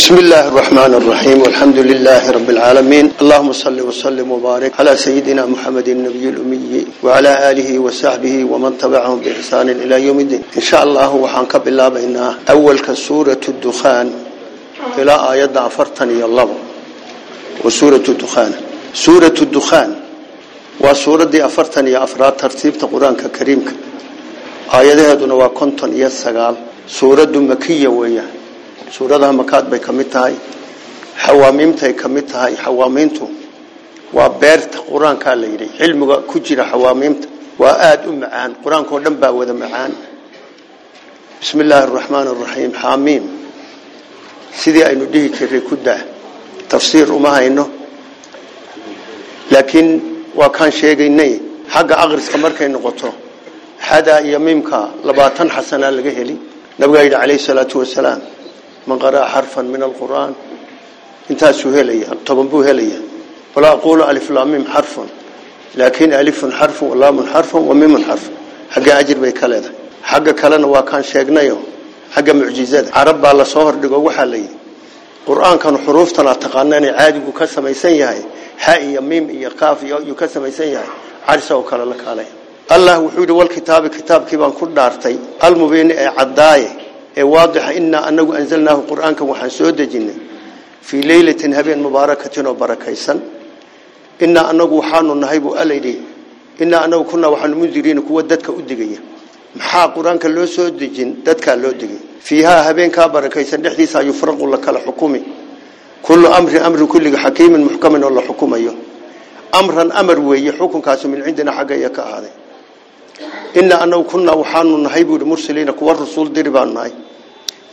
بسم الله الرحمن الرحيم والحمد لله رب العالمين اللهم صل وسلم وبارك على سيدنا محمد النبي الأمي وعلى آله وصحبه ومن تبعهم بإحسان إلى يوم الدين إن شاء الله وحنقب الله بإنها أول كسورة الدخان إلى آيات عفرتني الله وسورة الدخان سورة الدخان وسورة أفرتني أفراد ترتيب قرآن كريم آياتها دون وكنتن يسقال سورة مكية وياه suuradaha makaad bay ka mid tahay xawaamiimtay ka mid tahay xawaamiintu waa beerta qur-aankaa la yidhi cilmiga ku jira xawaamiimta waa aada u macaan qur-aankao dhan baa wada macaan bismi illaahi araxmaan araxiim xaamiim sidii aynu dhihi jiray ku daa tafsiir uma hayno laakiin waa kaan sheegaynay xagga akhriska markay noqoto xadaa iyo miimka labaatan xasanaa laga heli nabigaa yidhi calayhi salaatu wasalaam man qaraa xarfan min alqur'aan intaasuu helaya toban buu helaya walaa aquulu aliflaamim xarfun laakiin alifun xarfun walaamun xarfun wa mimun xarfun xaggee ajir bay ka leedahay xagga kalena waa kaan sheegnayo xagga mucjizada carab baa lasoo hordhigo waxaa layidhi qur-aankan xuruuftan aad taqaana inay caadigu ka samaysan yahay ha iyo miim iyo kaaf iyuu ka samaysan yahay carisa oo kale la kaalay allah wuxuu yidhi walkitaabi kitaabkii baan ku dhaartay almubiini ee caddaaye ee waadixa innaa anagu anzalnaahu qur waxaan soo dejinnay fii leylatin habeen mubaarakatin oo barakaysan innaa anagu waxaanu nahay buu alayidhi innaa anagu kunaa waxaanu mundiriina kuwa dadka u digaya maxaa qur loo soo dejin dadkaa loo degay fiihaa habeenkaa barakaysan dhexdiisa yufraqu la kala xukumi kullu amrin amrin kulliga xakiimin muxkamin oo la amran amar weeye xukunkaasi min cindina xaggaya ka ahaaday inaa anagu kunaa waxaanu nahay buui mursaliina kuwa rasuul diri baan nahay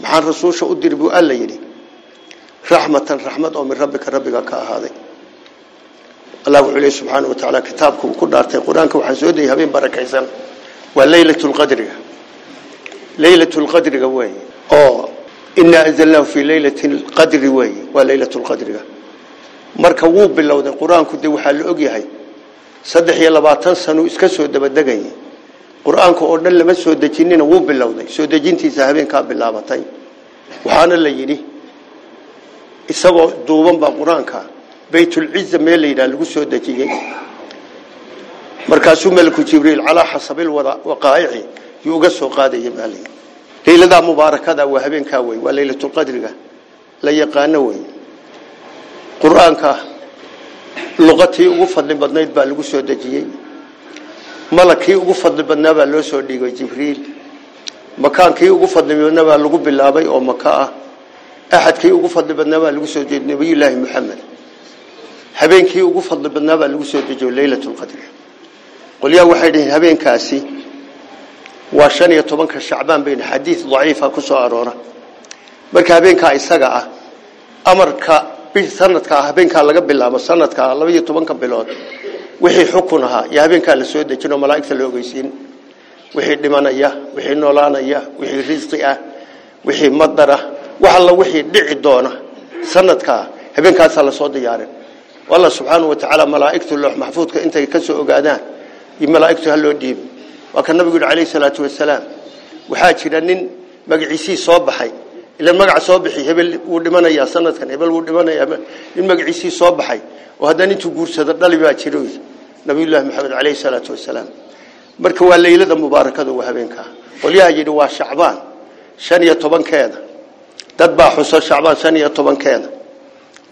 maxaan rasuusha u diri buu alla yidhi raxmatan raxmad oo min rabbika rabbiga ka ahaaday allah wuxuu lehi subxaana watacaala kitaabka uu ku dhaartay qur-aanka waxaa soo degay habeen barakaysan waa leylatulqadriga leylatulqadriga wey oo inaa anzalnaahu fii leylati lqadri wey waa leylatulqadriga marka wuu bilowday qur-aanku dee waxaa la ogyahay saddex iyo labaatan sanuu iska soo dabadegayay qur-aanka oo dhan lama soo dejinina wuu bilowday soo dejintiisa habeenkaa bilaabatay waxaana la yidhi isagoo duuban baa qur-aanka baytulciza meel la yidhaha lagu soo dejiyey markaasuu meliku jibriil calaa xasabil waqaa'ici yuu uga soo qaadaya maali layladaa mubaarakadaa waa habeenkaa wey waa laylatulqadriga la yaqaano wey qur-aanka luqatii ugu fadli badnayd baa lagu soo dejiyey malakii ugu fadli badnaa baa loo soo dhiigay jibriil makaankii ugu fadli badnaa baa lagu bilaabay oo maka ah axadkii ugu fadli badnaa baa lagu soo jeediyey nabiyullaahi maxamed habeenkii ugu fadli badnaa baa lagu soo dejiyo leylatulqadr qolyaa waxay dhaheen habeenkaasi waa shan iyo tobanka shacbaan bayna xadiid daciifa ku soo aroora marka habeenkaa isaga ah amarka sanadka ah habeenkaa laga bilaabo sanadkaa ah, labaiyo tobanka bilood wixii xukun ahaa iyo habeenkaa la soo dejinoo malaaigta la ogeysiin wixii dhimanaya wixii noolaanaya wixii risqi ah wixii madar ah wax alla wixii dhici doona sanadkaa habeenkaasaa lasoo diyaarin alla subxaanau watacaala malaaigtu loox maxfuudka intay ka soo ogaadaan iyo malaaigtu ha loo dhiibo waa ka nabigu yihi calayhi salaatu wasalaam waxaa jira nin magiciisii soo baxay ilan magaca soo bixi hebel wuu dhimanayaa sanadkan hebel wuu dhimanayaa nin magiciisii soo baxay oo haddana intuu guursado dhali baa jiro نبي الله محمد عليه الصلاة والسلام مركوا الليلة المباركة وهبينك وليأجل شعبان شنية طبان كيدا تتبع حسن شعبان شنية طبان كيدا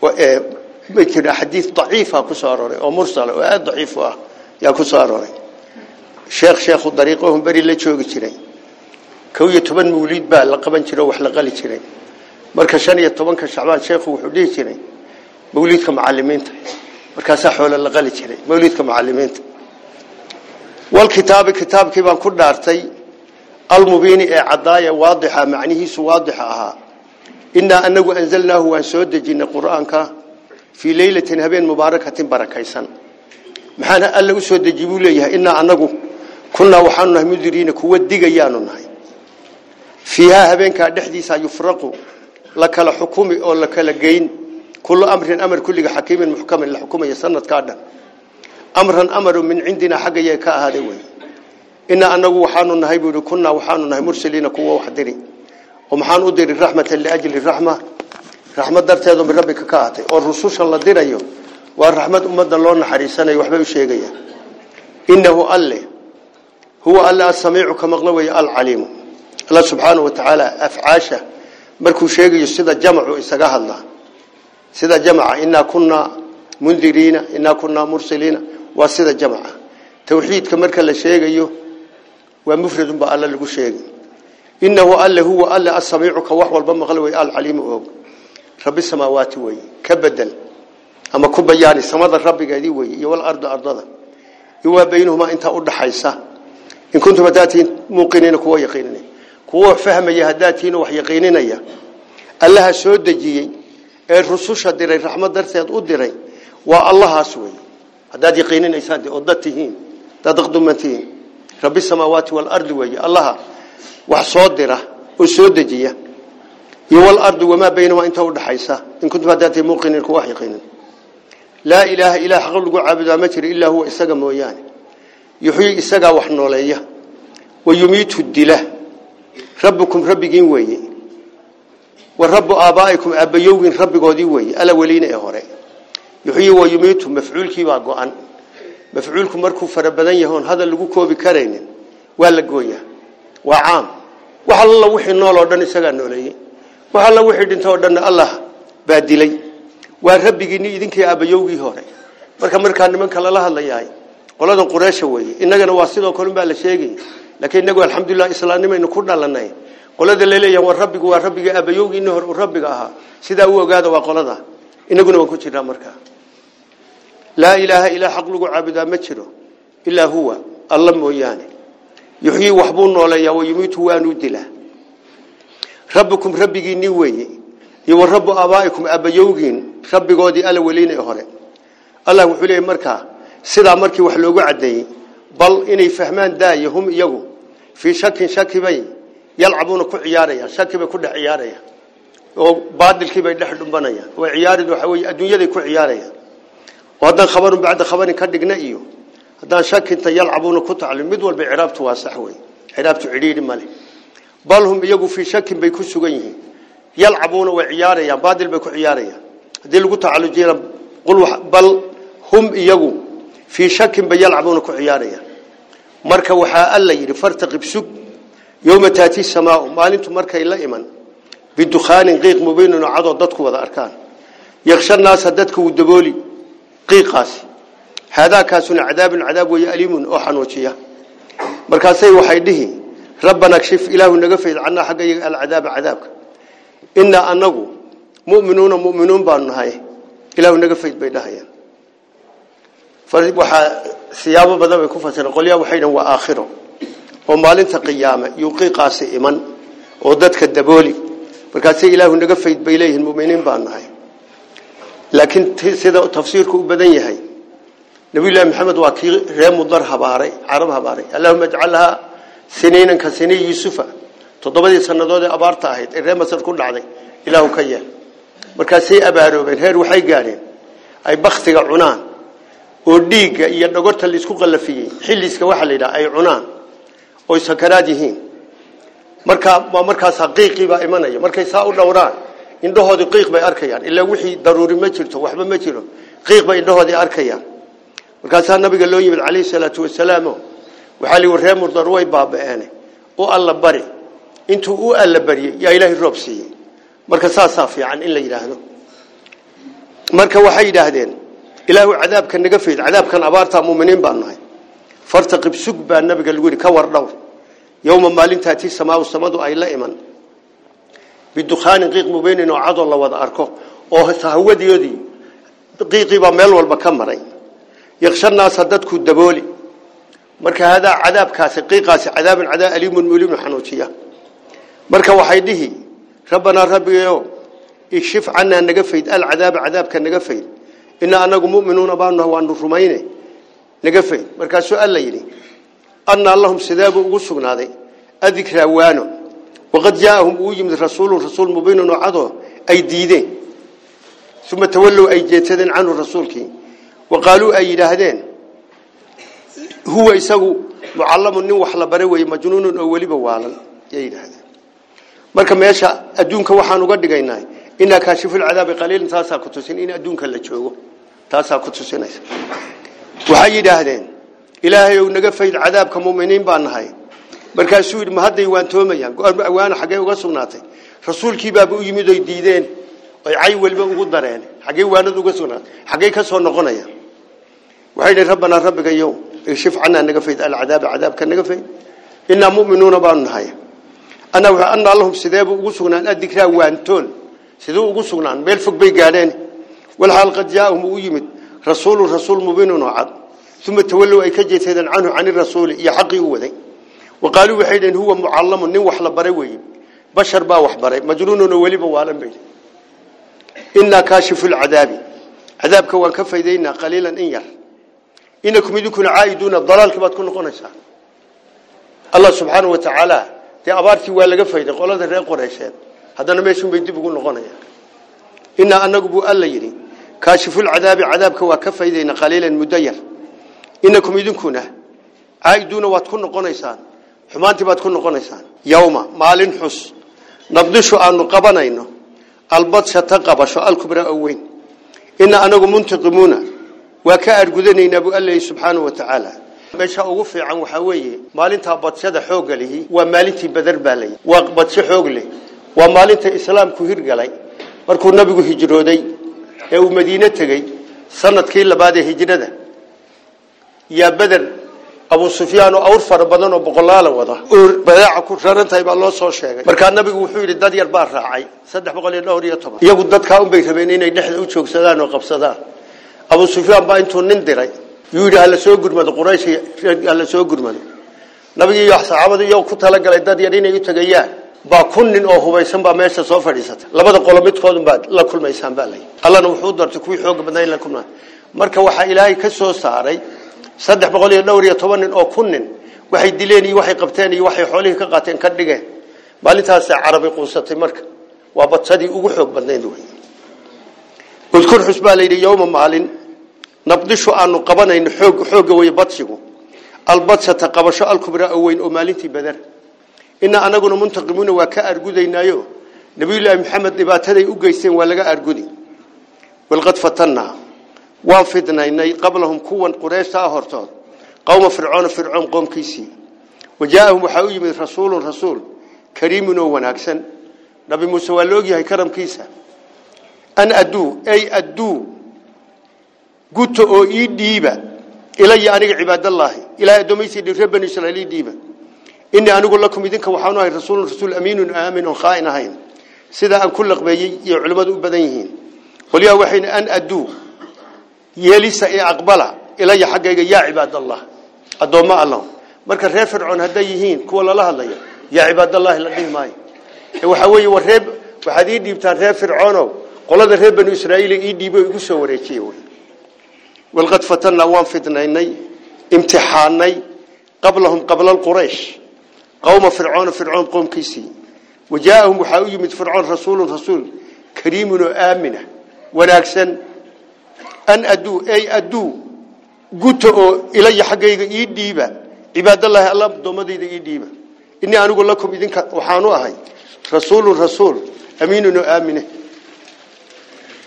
ومثل إيه، حديث ضعيفة كساروري أو مرسل وآد ضعيفة يا كساروري شيخ شيخ الضريقهم بري اللي تشوق تشيني كوية طبان موليد بال لقبان تشيني وحلقالي تشيني مركوا شنية طبان كشعبان شيخ وحوليه تشيني موليدكم معلمين مركز حول la qali jiray معلمين والكتاب كتاب كي بان baan ku المبين عضايا واضحة معنيه سواضحة أها إنا أنه أنزلناه وأنسود جن قرآنك في ليلة هبين مباركة بركيسا محانا ألا أسود جيبوا ليها إنا أنه كنا وحانا مدرين كوة ديقياننا فيها هبين كدحديسا سيفرقوا لك الحكومة أو لك الجين كل أمر أمر كل حكيم محكم الحكومة يسند كذا أمر أمر من عندنا حاجة يكاه هذا إن أنا وحنا نهيب كنا وحنا نهيب مرسلين قوة وحدري ومحن أدري الرحمة لأجل الرحمة رحمة درت هذا من ربك كاهتي والرسول الله دير أيوه والرحمة أمدا الله حريصنا يوحبه الشيء إنه قال هو الله السميع كما العليم الله سبحانه وتعالى أفعاشه مركو شيء يصيد جمع إسقاه الله sida jamca inaa kunaa mundiriina inaa kunaa mursaliina waa sida jamca tawxiidka marka la sheegayo waa mufradunbaa alla lagu sheegay inahu alle huwa alle asamiicu ka wax walba maqla wey alcaliimu og rabbi samaawaati wey ka bedel ama ku bayaani samada rabbigeedii wey iyo walardu ardada iwaa baynahumaa intaa udhaxaysa in kuntum hadaatiin muuqiniina kuwa yaqiinina kuwa wax fahmaya hadaatiin wax yaqiininaya allaha soo dejiyey ee rususha diray raxmad darteed u diray waa allahaas wey haddaad yaqiininaysaan oo dad tihiin dad aqduman tihiin rabbi samaawaati walardi weeye allaha wax soo dira oo soo dejiya iyo walardi wamaa baynamaa inta udhaxaysa in kuntum haddaad tahay muuqinin kuwa wax yaqiinin laa ilaaha ilaa xaq lagu caabudaa ma jiro ilaa huwa isaga mooyaane yuxyii isagaa wax nooleeya wa yumiithu dila rabbukum rabbigiin weeye wa rabu aabaa'ikum aabayowgin rabbigoodii weeye ala weliina ee hore yuxyi wayumiitu mafcuulkiibaa go-an mafcuulku markuu fara badan yahoon hadal lagu koobi karaynin waa la gooya waa caam wax alla wixii nool oo dhan isagaa nooleeyey wax alla wixii dhinto marka markaa nimanka lala hadlayahay qoladan qureesha weeye innagana waa sidoo kale unbaa la sheegay laakiin innagu alxamdulilah islaamnimaynu ku dhalanay qolada laleeya war rabbigu waa rabbiga abayowgiina hor rabbiga ahaa sidaa u ogaada waa qolada inaguna waan ku jirnaa markaa laa ilaaha ilaa xaq lagu caabudaa ma jiro ilaa huwa alla mooyaane yuxyii waxbuu nooleeyaa wayumiitu waanuu dilaa rabbikum rabbigiinii weeye iyo rabbu aabaa'ikum abayowgiin rabbigoodii alla weliina hore allah wuxuu leeyahy markaa sidaa markii wax loogu caddeeyey bal inay fahmaan daaya iyagu fii shakin shakibay يلعبون كعياريا شكبة كل عياريا وبعض الكبة يدحل بنايا وعيارد حوي الدنيا ذي كعياريا وهذا خبر بعد خبر كدق نئيو هذا شك أنت يلعبون على المدول بعراب تواسحوي عراب تعرير مالي بل هم يجوا في شك بيكون سجيه يلعبون وعياريا بعض البيكو عياريا هذي القطع على جيرة قل بل هم يجوا في شك بيلعبون كعياريا مركب وحاء الله يرفرتق بسب يوم تاتي السماء لنتم مركا إلا إيمان بدخان قيق مبين عضو ضدك وضع أركان يخشى الناس ضدك والدبولي قيقاس هذا كاس عذاب عذاب ويأليم أوحن وشيا مركاسي وحيده ربنا كشف إله النقفه عنا حق العذاب عذابك إنا أنه مؤمنون مؤمنون بأنهاي إله بينها بينهاي فرد وحا ثياب بدأ بكفة قل يا وحيدا وآخره oo maalinta qiyaame yuuqiiqaasi iman oo dadka dabooli markaasay ilaahu naga fayd bay leeyihiin muminiin baan nahay laakiin sida tafsiirku u badan yahay nabi ilaahi maxamed waa kii reer mudar habaaray carab habaaray allahumma ijcalha siniinan ka siniin yuusufa toddobadii sanadood ee abaarta ahayd ee reer masar ku dhacday ilaahu ka yeel markaasay abaaroobeen heer waxay gaadheen ay baktiga cunaan oo dhiigga iyo dhogorta isku qallafiyey xilliiska waxa la ay cunaan oo sakaraad marka marka markaas xaqiiqii baa imanaya markay saa u dhawraan indhahoodu qiiq bay arkayaan ilaa wixii daruuri ma jirto waxba ma jiro qiiq bay indhahoodii arkayaan markaasaa nabiga loo yimid calayhi salaatu wasalaamo waxaa li warree murdar way baaba'eene alla bari intuu u alla bariyey yaa ilaahay roob marka saasaa fiican in la yidhaahdo marka waxay yidhaahdeen ilaahu cadaabka naga fayd cadaabkan abaartaa muuminiin baan nahay fartaqib sug baa nabiga lagu yidhi ka war dhowr yowma maalintaatii samaawu samadu ay la iman bidukhaanin qiiq mubeynin oo cadoo la wada arko oo hawadoodii qiiqiibaa meel walba ka maray yakshannaasa dadku dabooli marka hadaa cadaabkaasi qiiqaasi cadaaban cadaa aliimun muliimun xanuujiya marka waxay dhihi rabbanaa rabbigayo ikshif cannaa naga fayd alcadaaba cadaabka naga fayd inaa anagu mu'minuuna baanu waa nu rumayne نقفه مركز سؤال لي أن اللهم سذاب وقصون هذا أذكر وانه وقد جاءهم وجم الرسول والرسول مبين وعده أي ديدين ثم تولوا أي جتذن عن الرسول كي وقالوا أي لهدين هو يسوع معلم النوى حلبري ومجنون أولي بوالا أي لهدين مركز ماشاء أدونك وحنا قد جيناه إنك كاشف العذاب قليل تاسع كتوسين إن أدونك لا تشوه تاسع كتوسين وحيد أهلين إلهي ونقف في العذاب كمؤمنين بأنهاي مركز سويد مهدي وان توميان وان حقه وقصوناتي رسول كيباب أجمد يديدين عيو والبقدرين حقه وان دو قصوناتي حقه كسو نقنايا وحيد ربنا ربك يوم يشف عنا نقفيد العذاب عذاب كان نقفي إنا مؤمنون بأنهاي أنا وأن اللهم سيداب وقصونا أدكرا وان تول سيدو وقصونا ملفق بيقالين والحال قد جاءهم أجمد رسول رسول مبين وعد ثم تولوا أي كجيت هذا عنه عن الرسول يحق هو وقالوا وحيدا هو معلم النوى حلبري بشر با وحبري مجنون ولي بوالم بيت إنا كاشف العذاب عذابك وانكف يدينا قليلا إنيح إنكم يدكون عايدون الضلال كما تكون قنسا الله سبحانه وتعالى يا أبارك ولا قف يدي قل هذا قريش هذا نمشي بيدي بقول قنيا إن أنا قبوا الله يريد كاشف العذاب عذابك وكف إذن قليلا مدير إنكم يدنكونا عايدون واتكون قنيسان حمانت باتكون قنيسان يوما مال حس نبدش أن قبنا إنه البط ستقب شاء الكبرى أوين إن أنا منتقمون وكأر جذني نبو الله سبحانه وتعالى مش هوقف عن وحويه مال انت بط سد حوق له ومال بدر بالي وبط حوق له ومال إسلام كهير جلي مركو نبي هجروا ee uu madiine tegey sanadkii labaad ee hijrada yaa beder abu sufyaan oo awr fara badan oo boqolaala wada badeeca ku raran tahay baa loo soo sheegay markaa nabigu wuxuu yidhi dad yar baa raacay saddex boqol iyo dhowr iyo toban iyagu dadkaa unbay rabeen inay dhexda u joogsadaan oo qabsadaan abu sufyaan baa intuu nin diray yuu yidhi hala soo gurmado quraysh hala soo gurmado nabigi iyo saxaabadu iyo ku talagalay dad yar inay u tegayaan baa kun nin oo hubaysan baa meesha soo fadhiisata labada qolo midkoodun baad la kulmaysaan baa layidhi allana wuxuu dartay kuwii xooga badnaa in la kulmaa marka waxaa ilaahay ka soo saaray saddex boqol iyo dhowr iyo toban nin oo kun nin waxay dileen iyo waxay qabteen iyo waxay xoolihii ka qaateen ka dhigeen maalintaasa carabi quusatay marka waa badsadii ugu xoog badnayd wey udkur xus baa layidhi yowma maalin nabdishu aanu qabanayno xoog xoogga wey badsigu albadsata qabasho alkubraa oo weyn oo maalintii badar inaa anaguna muntaqimuuna waa ka argudaynaayo nabiyullaahi muhammad dhibaataday u geysteen waa laga argudi walqad fatannaa waan fidnaynay qablahum kuwan qureeshtaa hortood qowma fircoona fircoon qoomkiisii wajaa'ahum waxaa u yimid rasuulun rasuul kariimun wanaagsan nabi muuse waa la ogyahay karamkiisa an adu ay adu guto oo ii dhiiba ilaya aniga cibaadallaahi ilaahay addomaysiidhi ree bani إني أنقول لكم إذنك وحانوا الرسول رسول أمين آمن خائن هين سيدا أن كل قبي علماء بدنهين وليا وحين أن أدو يليس أقبل إلي حقيقة يا عباد الله أدوما الله marka reer fircoon haday yihiin kuwa lala hadlaya yaa cibaad allah la dhig maayo waxa weeye wareeb waxaad ii dhiibtaan reer fircoono qolada reer banu israa'iil ii dhiibay igu soo wareejiyay wal qad fatanna waan fitnaynay imtixaanay qablahum qabla quraish قوم فرعون فرعون قوم كيسي وجاءهم وحاوي من فرعون رسول رسول كريم وآمنة ولكن أن أدو أي أدو قتوا إلي حقيقة إيديبة عباد الله الله دومدي إيديبة إني أنا أقول لكم إذن وحانوا هاي رسول رسول أمين وآمنة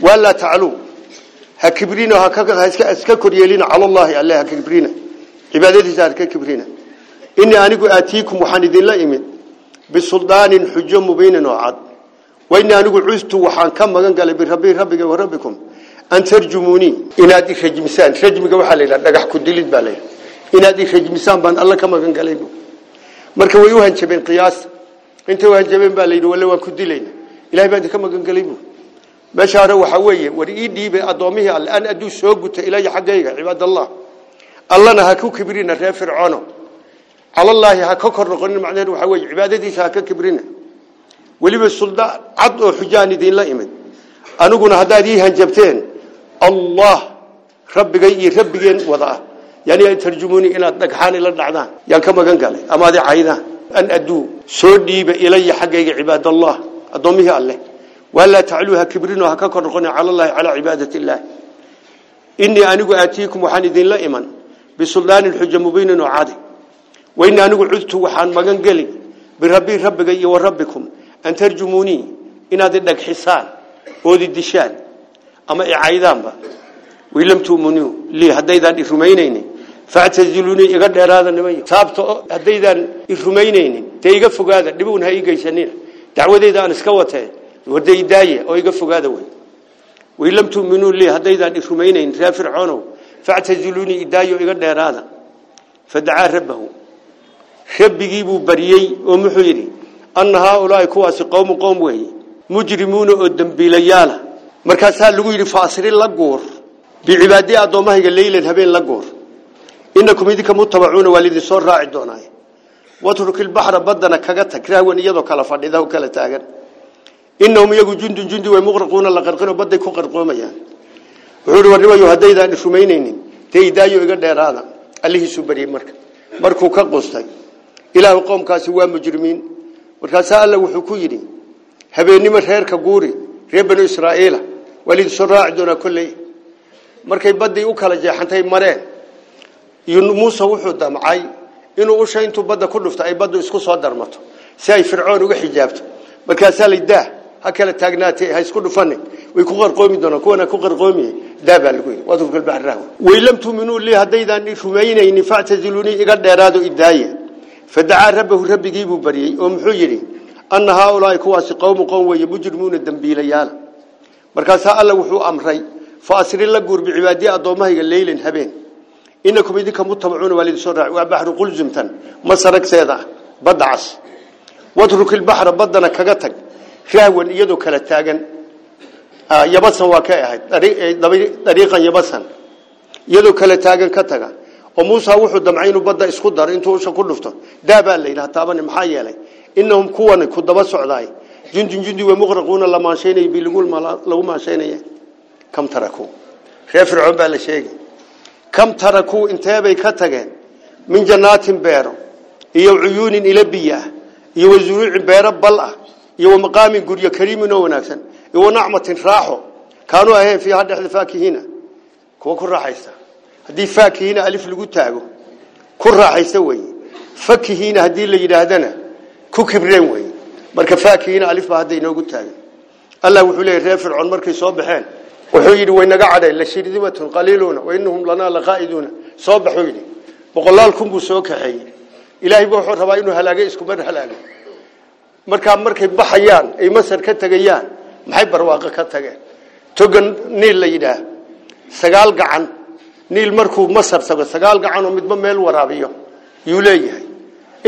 ولا تعلو هكبرين هكذا هكذا كريالين على الله الله هكبرين عبادتي زاد كبرينه inii anigu aatiikum waxaan idinla imid bisuldaanin xujo mubiinin oo cad wainii anigu custu waxaan ka magan galay birabbii rabbiga wa rabbikum an tarjumuunii inaad i rajmisaan rajmiga waxaa layidhaha dhagax kudilid baa layidhaha inaad i rajmisaan baan alla ka magan galay bu marka way u hanjabeen qiyaas intay u hanjabeen baa layidhi walle waan ku dilayna ilahay baan idinka magan galay bu meesha hore waxaa weeye war ii dhiibay addoommihii alle an adduu soo guta ilaya xaggayga cibaadallah allana ha ku kibrina reer fircoono على الله هككر نقول معناه وحوي عبادتي شاك كبرنا ولي بالسلطة عضو حجاني دين لا إمد أنا قلنا هذا دي هنجبتين الله رب جي رب جين وضعه يعني يترجموني إلى دقحان إلى الدعدان يعني كما كان قال أما ذي عينا أن أدو سودي بإلي حقي عباد الله أضميها الله ولا تعلوها كبرنا هككر نقول على الله على عبادة الله إني أنا أتيكم وحان دين لا إمن بسلطان الحجة مبين وعادي وإن أنه عدت وحان مجن قلي بربي جي وربكم أن ترجموني إن هذا لك حسان ودي دشان أما إعايدان با ولم تؤمنوا لي هدايدان إرمينيني فاعتزلوني إغد هذا نمي سابت هدايدان إرمينيني تيغا فقادا نبون هاي قيسانين دعوذيدان اسكوته ودي داية أو إغا فقادا وين ولم تؤمنوا لي هدايدان إرمينيني رافرعونه فاعتزلوني إدايو إغد هذا فدعا ربهم rabigii buu bariyey oo wuxuu yidhi anna haaulaahi kuwaasi qowmu qowm weeye mujrimuuna oo dembiilayaala markaasaa lagu yidhi faasri la guur bicibaadii addoommahayga leylan habeen la guur inakum idinka mutabacuuna waa lidin soo raaci doonaaye watruk ilbaxra baddana kaga tag rahwan iyadoo kala fadhida kala taagan inahum iyagu jundun jundi way muqraquuna la qarqino badday ku qarqoomayaan wuxuu warrimayo haddaydaan rumaynaynin dee idaayo iga dheeraada allihiisuu bariyey marka markuu ka qustay ilaahu qoomkaasi waa mujrimiin markaasaa alla wuxuu ku yidhi habeennimo reerka guuri reer banu israa'iila walidisu raaci doonaa kolley markay baddii u kala jeexantay mareen muuse wuxuu damcay inuu usha intuu badda ku dhufto ay baddu isku soo darmato si ay fircoon uga xijaabto markaasaa ladaah ha kala taagnaatee ha isku dhufanin way ku qarqoomi doonaan kuwana ku qarqoomiye daabaa lagu yidhi wadrubka lbaxraahw way lam tuuminuu lii haddaydaan rumaynaynin factazilunii iga dheeraado idaaye فدعا ربه ربي بريي ومحو يري أن هؤلاء كواس قوم قوم ويمجرمون الدنبيل يالا مركز الله وحو أمري فأسر الله قرب عبادي أضومه الليل هبين إنكم إذنك متبعون والد سرع وبحر قلزمتا مسرك سيدا بدعس واترك البحر بدنا كغتك شهوا يدو كلا تاغن آه، يبسا واكا أهد طريقا يبسا يدو كلا تاغن وموسى وحو دمعين بدا اسكو دار انتو اسا كو دفتو دابا ليله تابن ما يلي انهم كوان كو دبا سوداي جندن جندي ومغرقون لما شيني بيلغول ما لو ما شيني كم تركوا خير فرعون با لا شيغي كم تركوا انتبي كتغين من جنات بير iyo uyuun ila biya iyo zuruuc beera bal ah iyo maqaam guriyo kariimino wanaagsan iyo nacmatin raaxo kaanu aheen fi hadda faakihina kuwa ku raaxaysta haddii faakihiina alif lagu taago ku raaxaysa weeye fakihiina haddii la yidhaahdana ku kibreen weeye marka faakihiina alif baa hadda inoogu taagay allah wuxuu leeyay reer fircoon markay soo baxeen wuxuu yidhi way naga cadheen lashirdimatun qaliiluuna wainahum lanaa laqaa'iduuna soo baxuu yidhi boqolaal kun buu soo kaxeeyey ilaahay ba wuxuu rabaa inuu halaagay iskumar halaago markaa markay baxayaan ay masar ka tegayaan maxay barwaaqo ka tageen togan niil la yidhaah sagaal gacan niil markuu masar tago sagaal gacanoo midba meel waraabiyo yuu leeyahay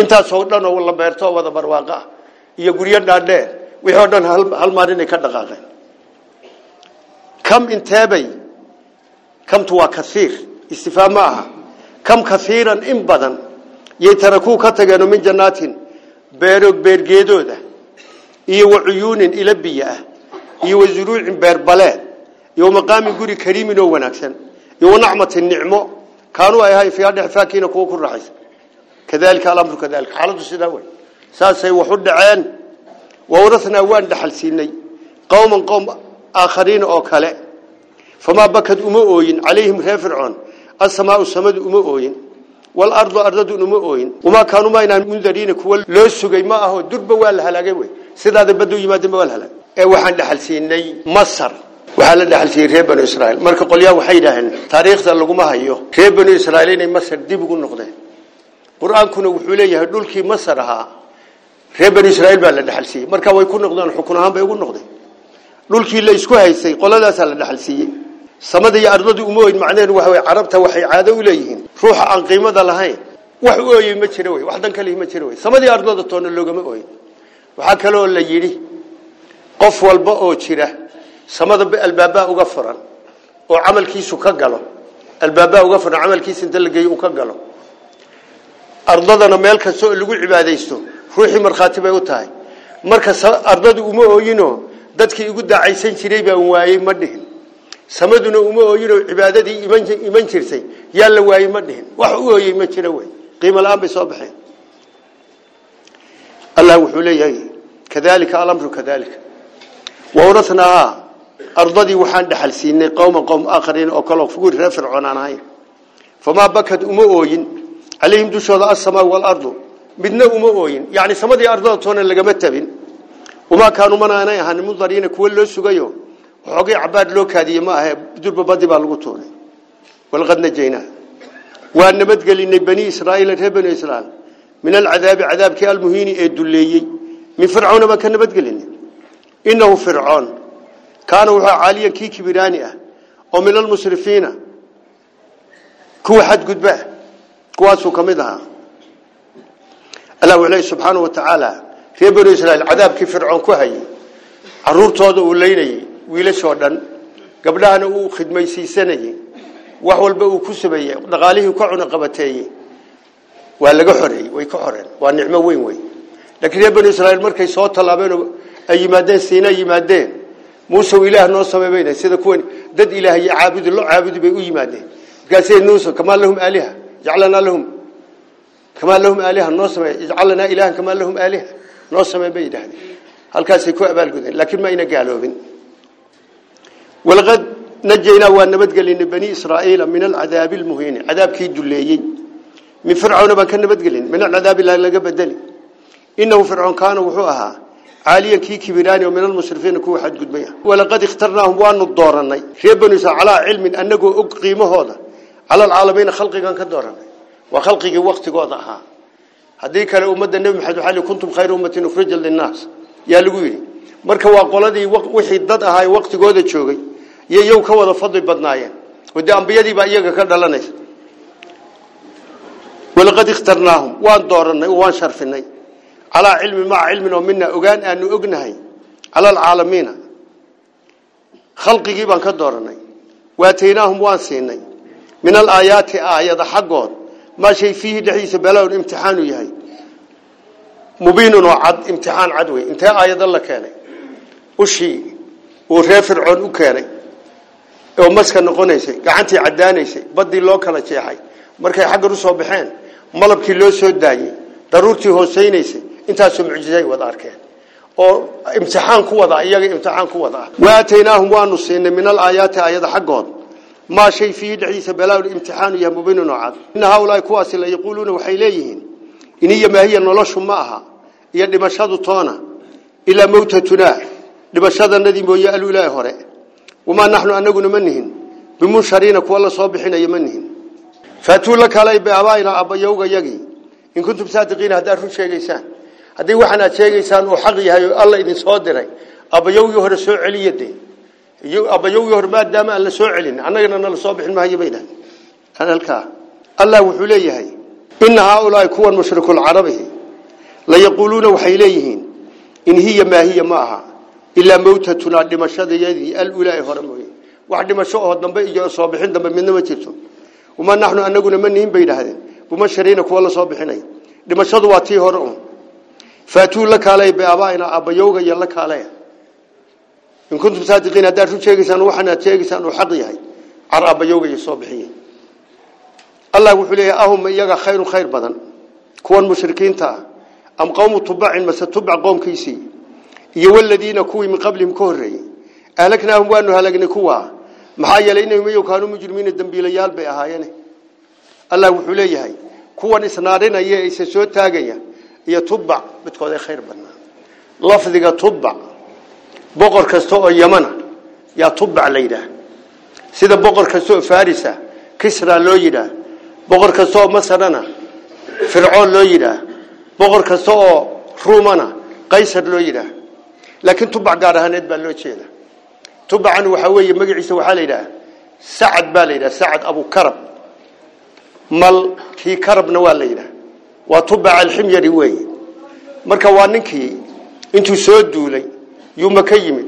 intaasoo dhan oo la beertoo wada barwaaqo iyo guryo dhaadheer wixii dhan hal maalinay ka dhaqaaqeen kam inteebay kamtu waa kaiir istifaam kam kaiiran in badan yay tarakuu ka tageenoo min jannaatin beero beergeedooda iyo wa ila biyo ah, iyo wa zuruucin beerbaleed iyo maqaamin guri kariimin wanaagsan يو نعمة النعمة كانوا أيها في هذا فاكين كوكو الرحيس كذلك الأمر كذلك حالة السداوي ساسي وحد عين وورثنا وان دحل سيني قوما قوم آخرين أو كلا فما بكت أمؤين عليهم غير فرعون السماء السمد أمؤين والأرض أردد أمؤين وما كانوا ما ينام منذرين كول لو السجي ما أهو درب والهلاقي سيدا بدو يمادن والهلاقي إيه وحن دحل سيني مصر waxaa la dhaxalsiiyey reer banu israa'iil marka qolyaa waxay yidhaaheen taariikhda laguma hayo reer banu israa'iil inay masar dib ugu noqdeen qur-aankuna wuxuu leeyahay dhulkii masar ahaa reer banu israa'iil baa la dhaxalsiiyey marka way ku noqdeen xukun ahaan bay ugu noqdeen dhulkii la isku haysay qoladaasaa la dhaxalsiiyey samada iyo ardadu uma oyn macnaheedu waxa way carabta waxay caado u leeyihiin ruuxa aan qiimada lahayn wax u ooyey ma jiro wey wax dan kalihi ma jiro wey samadii ardada toona loogama ooyin waxaa kaloo la yidhi qof walba oo jira samada albaabaa uga furan oo amalkiisu ka galo albaabaa uga furan amalkiisu inta lagay geeyo uu ka galo ardadana meel ka soo lagu cibaadaysto ruuxii markhaati bay u tahay marka ardadu uma ooyino dadkii ugu daacaysan jiray baa waayay ma dhihin samaduna uma ooyino cibaadadii iman iman jirsay yaa la waayay ma dhihin wax u ooyay ma jira way qiimo laan bay soo baxeen allah wuxuu leeyahay kadalika alamru kadalika wa waurahnaahaa أرضي وحان دحل قوم قوم آخرين أكلوا فقول رفر عنانهاي فما بكت أمؤوين عليهم دوشوا السماء والأرض بدنا أمؤوين يعني سمدي أرضا تونا اللي قمتبين وما كانوا منا هان منظرين كوين لو سقيو وحقي عباد لو كادي ما هي بدور ببادي بالغطوني ولقد نجينا وأن مدقل بني إسرائيل هبن إسرائيل من العذاب عذاب كالمهيني الدليي من فرعون ما كان مدقلني إنه فرعون kaana wuxuu caaliyan kii kibiraani ah oo min almusrifiina kuwa xadgudba kuwaasuu ka mid ahaa allah wuxuu leeyahy subxaanahu watacaala reer banu israa'iil cadaabkii fircoon ku hayay caruurtooda uu leynayey wiilashoo dhan gabdhahana uu khidmaysiisanayey wax walba uu ku sameeyey dhaqaalihii ka cunaqabateeyey waa laga xoreeyey way ka xoreen waa nicmo weyn wey laakiin reer banu israa'iil markay soo tallaabeen oo ay yimaadeen siina yimaadeen موسى إله نوصى بينه سيدا كوني دد إله يعابد الله عابد بيقوي ماده قال سيد نوصى كما لهم آلهة جعلنا لهم كما لهم آلهة نوصى جعلنا إله كمال لهم آلهة نوصى بينه هل كان سيكون أبالكم لكن ما إنا قالوا بن ولقد نجينا ونبت قلنا بني إسرائيل من العذاب المهين عذاب كيد دليين من فرعون بان كان نبت من العذاب اللي لقى بدلي إنه فرعون كان وحوها عاليا كي كبيراني ومن المسرفين كو حد قدميا ولقد اخترناهم وانو الدوراني في بنيسا على علم أنه أقيمه هذا على العالمين خلقي كان كدوراني وخلقي وقت قوضعها هذه كان أمد النبي محد وحالي كنتم خير أمة أفرج للناس يا لقويني marka waa qoladii wixii dad ahaa waqtigooda joogay iyo yow ka wada fadli badnaayeen wadii ambiyadii baa iyaga ka dhalanaysa walaqad ikhtarnaahum waan وان waan calaa cilmin maca cilmin oo mina ogaan aanu ognahay cala alcaalamiina khalqigii baan ka dooranay waataynaahum waan siinay min alaayaati aayada xaggood maa shay fiihi dhexdiisa balaaun imtixaanu yahay mubiinun oo cad imtixaan cad wey intee aayada la keenay ushii uu reer fircoon u keenay oo maska noqonaysay gacantii cadaanaysay baddii loo kala jeexay markay xaggan u soo baxeen malabkii loo soo daayey daruurtii hoosaynaysay intaasoo mucjizay wada arkeen oo imtixaan ku wada iyaga imtixaan ku wada waataynaahum waanu siinay min alaayaati ayada xagood ما شيء فيه دحيس بلاء الامتحان يا مبين عاد إن هؤلاء كواس لا يقولون وحيليهن إن هي ما هي نلاش معها هي دمشاد طانا إلى موتتنا دمشاد الذي بويا الولاء هراء وما نحن أن نقول منهن بمنشرين كوالا صابحين يمنهن فاتوا لك علي بأبائنا أبا يوغا يجي إن كنتم صادقين هذا الرشي ليسان hadii waxna aad sheegaysaan uu xaq yahay oo alla idin soo diray abayow iyo hore soo iyo abayow iyo hore maadaama aan la soo celin anagana nala soo bixin ma haybaydan halka hadalkaa allah wuxuu leeyahay ina haaulaai kuwan la yaquluna waxay leeyihiin in hiya ma hiya ma aha ilaa mawtatuna dhimashadayadii alulaahi hore mooye wax dhimasho oo dambe iyo soo bixin dambe midna ma jirto uma nahnu anaguna ma nihin bay dhahdeen bumashariina kuwa la soo bixinay dhimashadu waa tii hore oo faatuu la kaalay biaabaaina aabbayowga iyo la kaalaya in kuntum saadiqiin haddaad run sheegaysaan waxaanaad sheegaysaan uu xaq yahay car aabbayowga iyo soo bixiya allah wuxuu leeyahay ahum iyaga khayrun khayr badan kuwan mushrikiinta ah am qowmu tubacin mase tubac qoomkiisii iyo waladiina kuwii min qablihim ka horreeyey ahlaknaahum waanu halagnay kuwaa maxaa yeelay inahum iyagu kaanuu mujrimiina dembiilayaal bay ahaayeene allah wuxuu leeyahay kuwan isnaarinaya ee isa soo taagaya iyo tubbac midkood ay khayr badnaa lafdiga tubbac boqor kasta oo yamana yaa tubbac la yidhaah sida boqor kasta oo farisa kisra loo yidhaah boqor kasta oo masarana fircoon loo yidhaah boqor kasta oo ruumana qaysar loo yidhaah laakiin tubbac gaar ahaaneed baa loo jeeda tubbacan waxaa weeye magaciisa waxaa la yidhaah baa la yidhaha sacad abukarab mal kii karabna waa la waa tubac alximyari weeye marka waa ninkii intuu soo duulay yuu maka yimid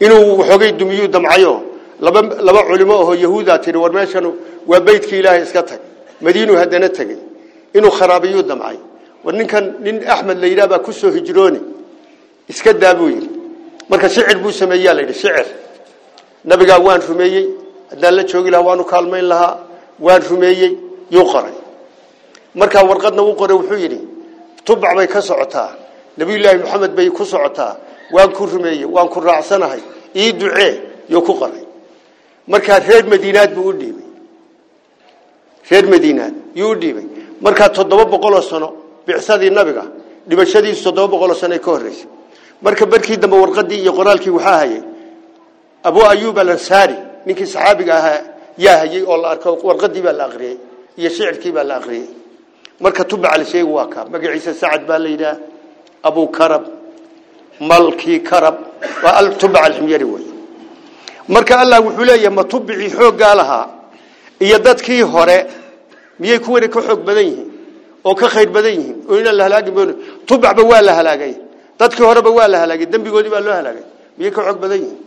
inuu waxoogay dumiyuu damcayo laba laba culimo ahoo yahuudaa tihi war meeshan waa beydkii ilaahay iska tag madiinuu haddana tegey inuu kharaabiyuu damcay war ninkan nin axmed la yidhaah baa ku soo hijrooni iska daa buu yidhi marka shicir buu sameeyaa la yidhi shicir nabigaa waan rumeeyey haddaan la joogi lahaa waanu kaalmayn lahaa waan rumeeyey yuu qoray marka warqadna u qoray wuxuu yidhi tubac bay ka socotaa nabiyulaahi maxamed bay ku socotaa waan ku rumeeyey waan ku raacsanahay ii ducee yo ku qoray markaa reer madiinaad buu dhiibay reer madiinaad yuu dhiibay markaa toddoba sano bicsadii nabiga dhimashadiisu toddoba boqoloo sano ay ka horreysay marka barkii dambe warqadii iyo qoraalkii waxaa hayay abu ayuub alansaari ninkii saxaabiga ahaa yaa hayay oo la arko warqadii baa la aqriyey iyo shicirkii baa la aqriyey marka tubal sheeg waa ka magaciisa sacad baa la yidhaah abu karab malki karab waa tubal ximyari wey marka allah wuxuu leeyahay ma tubicii xooggaa lahaa iyo dadkii hore miyay kuwana ka xoog badan yihiin oo ka khayr badan yihiin oo inaan la halaagin tubacba waa la halaagay dadkii horeba waa la halaagay dembigoodii baa loo halaagay miyay ka xoog badan yihiin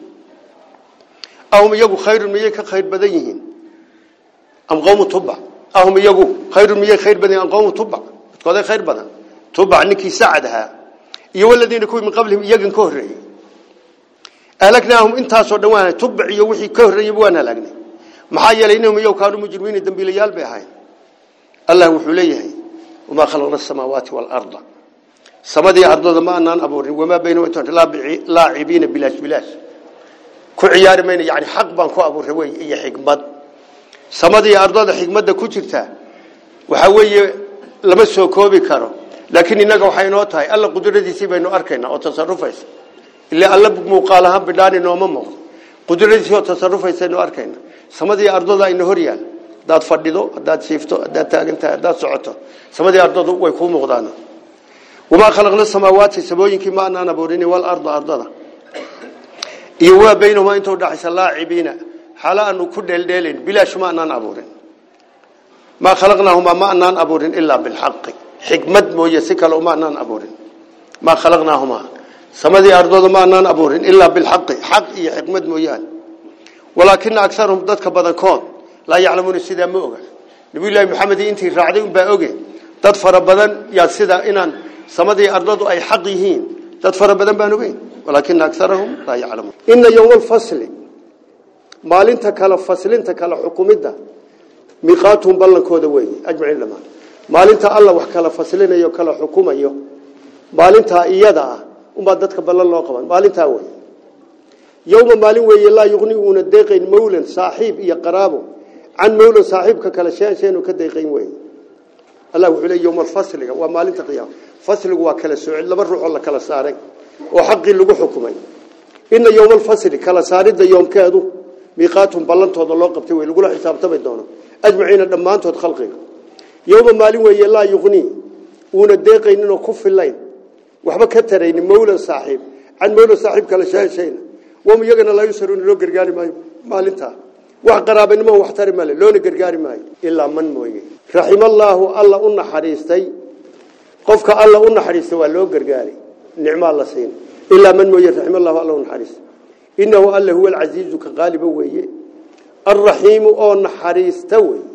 ahum iyagu khayrun miyay ka khayr badan yihiin am qowmu tubac أهم يجو خير مية خير بدن قوم تبع تقول خير بدن تبع إنك يساعدها يقول الذين كوي من قبلهم يجن كهري أهلكناهم أنت صدوانا تبع يوحي كهري يبوانا لقنا محايا لأنهم يو كانوا مجرمين الدنبيليال بهاين الله وحليه وما خلقنا السماوات والأرض سمدي عرض ما أنان أبوري وما بينه وتنت لا لاعبين بلاش بلاش كعيار من يعني حق بان أبوري وي حكمت samadii ardada xigmada ku jirta waxa weeye lama soo koobi karo laakiin inaga waxay noo tahay alla qudradiisii baynu arkaynaa oo tasarufaysa ilaa alla muuqaal ahaan bidhaani nooma muuqdo qudradiisii oo tasarufaysaaynu arkaynaa samadii ardada ayna horyaal haddaad fadhido haddaad siifto haddaad taagantahay haddaad socoto samadii ardada way kuu muuqdaan wamaa khalaqna samaawaati samooyinkii ma anaan abuurin walarda ardada iyo waa baynahuma inta udhaxaysa laacibiina حالا أنو كدل دلين بلا شما أنان أبورين ما خلقناهما ما أنان أبورين إلا بالحق حكمة موية سكال وما أنان أبورين ما خلقناهما سمدي أرضو ما أنان أبورين إلا بالحق حق إيه حكمة مويان ولكن أكثرهم ضدك بدنكون لا يعلمون السيدة مؤجة نبي الله محمد إنت راعدين بأوجة ضد فربدا يا سيدة إنان سمدي أرضو أي حقيهين ضد فربدا بأنوين ولكن أكثرهم لا يعلمون إن يوم الفصل maalinta kala faslinta kala xukumida miqaatuhum ballankooda weeye ajmaciin dhamaan maalinta alla wax kala faslinayo kala xukumayo maalintaa iyada ah dadka ballan loo qaban maalintaa wey yowma maalin weeye laa yuqni uuna deeqayn mawlan saaxiib iyo qaraabo can mawlan saaxiibka kale sheen ka deeqayn wey allah wuxuu leey yowma alfasliga waa maalinta qiyaama fasligu waa kala soocid laba ruuxoo la kala saaray oo xaqii lagu xukumay ina yowma alfasli kala saaridda yoomkeedu miiqaatun ballantooda loo qabtay wey lagula xisaabtami doono ajmaciina dhammaantood khalqiga yowma maalin weeye laa yuqnii uuna deeqayninoo ku filayn waxba ka taraynin mawlan saaxiib can mawlan saaxiib kala sheeshayna wam iyagana laa yusaruuna loo gargaari maayo maalintaa wax qaraabanimo wax tari male loona gargaari maayo ilaa man mooye raximallaahu alla u naxariistay qofka alla u naxariista waa loo gargaari nicmaa la siin ilaa man mooye raximallahu alla u naxariistay إنه الله هو العزيز كغالب ويه الرحيم أو نحريس توي